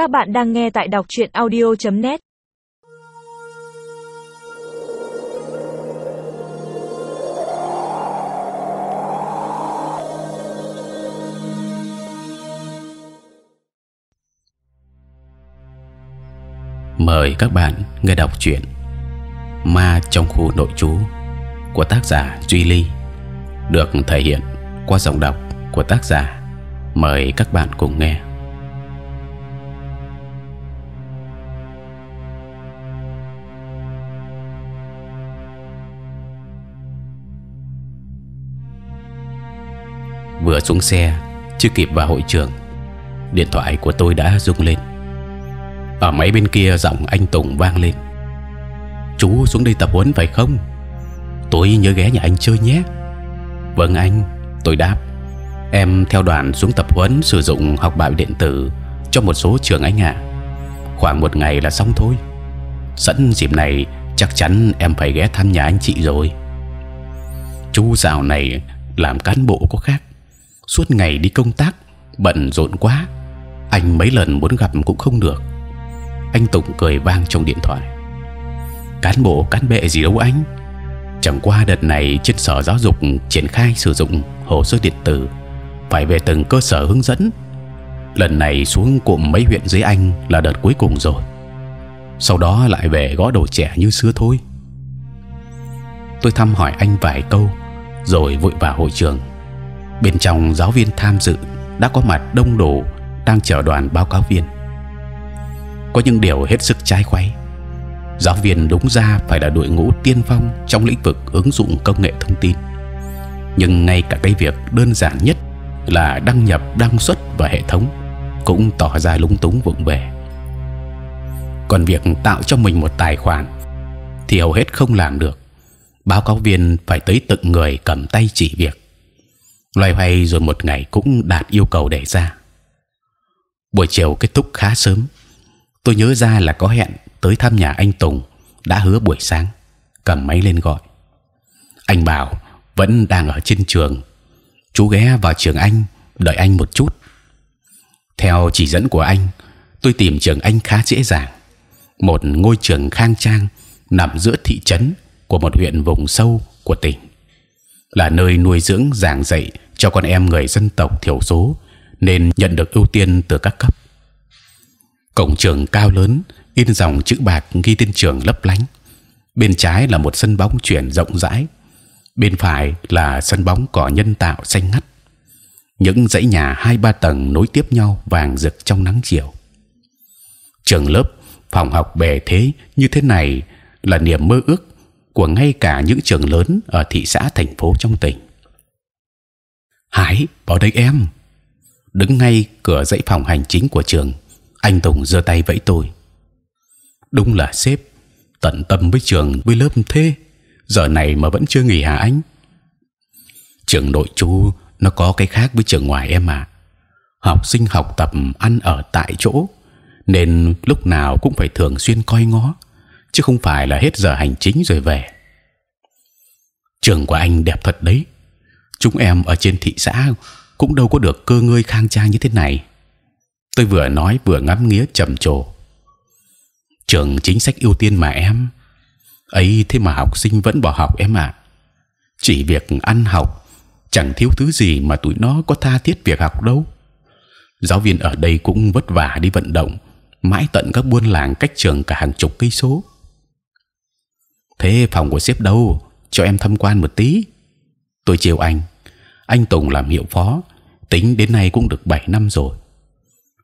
Các bạn đang nghe tại đọc truyện audio.net. Mời các bạn nghe đọc truyện Ma trong khu nội trú của tác giả Duy Ly, được thể hiện qua giọng đọc của tác giả. Mời các bạn cùng nghe. Vừa xuống xe, chưa kịp vào hội trường, điện thoại của tôi đã rung lên. Ở máy bên kia giọng anh Tùng vang lên. Chú xuống đây tập huấn phải không? Tôi nhớ ghé nhà anh chơi nhé. Vâng anh, tôi đáp. Em theo đoàn xuống tập huấn sử dụng học bạ điện tử cho một số trường anh ạ. Khoảng một ngày là xong thôi. Sẵn dịp này chắc chắn em phải ghé thăm nhà anh chị rồi. Chú dạo này làm cán bộ có khác, suốt ngày đi công tác bận rộn quá. Anh mấy lần muốn gặp cũng không được. Anh Tùng cười vang trong điện thoại. Cán bộ cán bệ gì đâu anh? Chẳng qua đợt này trên sở giáo dục triển khai sử dụng hồ sơ điện tử, phải về từng cơ sở hướng dẫn. Lần này xuống cụm mấy huyện dưới anh là đợt cuối cùng rồi. Sau đó lại về gõ đồ trẻ như xưa thôi. Tôi thăm hỏi anh vài câu, rồi vội vào hội trường. Bên trong giáo viên tham dự đã có mặt đông đủ, đang chờ đoàn báo cáo viên. Có những điều hết sức trái quay giáo viên đúng ra phải là đội ngũ tiên phong trong lĩnh vực ứng dụng công nghệ thông tin. Nhưng ngay cả cái việc đơn giản nhất là đăng nhập đăng xuất vào hệ thống cũng tỏ ra lúng túng vụng về. Còn việc tạo cho mình một tài khoản thì hầu hết không làm được. Báo cáo viên phải tới tận người cầm tay chỉ việc loay hoay rồi một ngày cũng đạt yêu cầu đề ra. Buổi chiều kết thúc khá sớm. Tôi nhớ ra là có hẹn tới thăm nhà anh Tùng, đã hứa buổi sáng, cầm máy lên gọi. Anh bảo, vẫn đang ở trên trường. Chú ghé vào trường anh, đợi anh một chút. Theo chỉ dẫn của anh, tôi tìm trường anh khá dễ dàng. Một ngôi trường khang trang nằm giữa thị trấn của một huyện vùng sâu của tỉnh là nơi nuôi dưỡng, giảng dạy cho con em người dân tộc thiểu số, nên nhận được ưu tiên từ các cấp. Cổng trường cao lớn, in dòng chữ bạc ghi tên trường lấp lánh. Bên trái là một sân bóng chuyển rộng rãi, bên phải là sân bóng cỏ nhân tạo xanh ngắt. Những dãy nhà hai ba tầng nối tiếp nhau vàng rực trong nắng chiều. Trường lớp, phòng học bề thế như thế này là niềm mơ ước của ngay cả những trường lớn ở thị xã thành phố trong tỉnh. Hải, vào đây em. Đứng ngay cửa dãy phòng hành chính của trường, anh Tùng giơ tay vẫy tôi. Đúng là sếp, tận tâm với trường, với lớp thế, giờ này mà vẫn chưa nghỉ hả anh? Trường nội trú, nó có cái khác với trường ngoài em à học sinh học tập ăn ở tại chỗ, nên lúc nào cũng phải thường xuyên coi ngó chứ không phải là hết giờ hành chính rồi về. Trường của anh đẹp thật đấy. Chúng em ở trên thị xã cũng đâu có được cơ ngơi khang trang như thế này. Tôi vừa nói vừa ngắm nghía trầm trồ. Trường chính sách ưu tiên mà em. Ấy thế mà học sinh vẫn bỏ học em ạ. À. chỉ việc ăn học, chẳng thiếu thứ gì mà tụi nó có tha thiết việc học đâu. Giáo viên ở đây cũng vất vả đi vận động, mãi tận các buôn làng cách trường cả hàng chục cây số thế phòng của sếp đâu? Cho em tham quan một tí. Tôi chiều anh. Anh Tùng làm hiệu phó. Tính đến nay cũng được 7 năm rồi.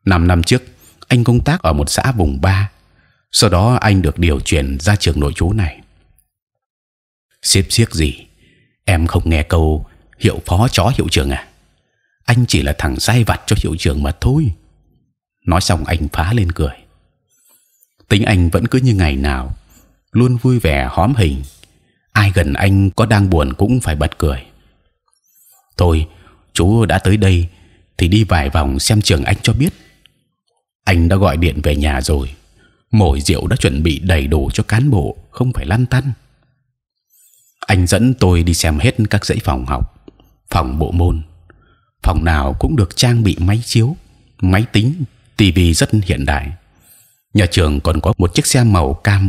Năm năm trước, anh công tác ở một xã vùng ba. Sau đó anh được điều chuyển ra trường nội trú này. Xếp xiếc gì? Em không nghe câu hiệu phó chó hiệu trưởng à? Anh chỉ là thằng sai vặt cho hiệu trưởng mà thôi. Nói xong anh phá lên cười. Tính anh vẫn cứ như ngày nào luôn vui vẻ hóm hình. Ai gần anh có đang buồn cũng phải bật cười. Thôi, chú đã tới đây thì đi vài vòng xem trường anh cho biết. Anh đã gọi điện về nhà rồi. Mồi rượu đã chuẩn bị đầy đủ cho cán bộ, không phải lăn tăn. Anh dẫn tôi đi xem hết các dãy phòng học, phòng bộ môn. Phòng nào cũng được trang bị máy chiếu, máy tính tivi rất hiện đại. Nhà trường còn có một chiếc xe màu cam.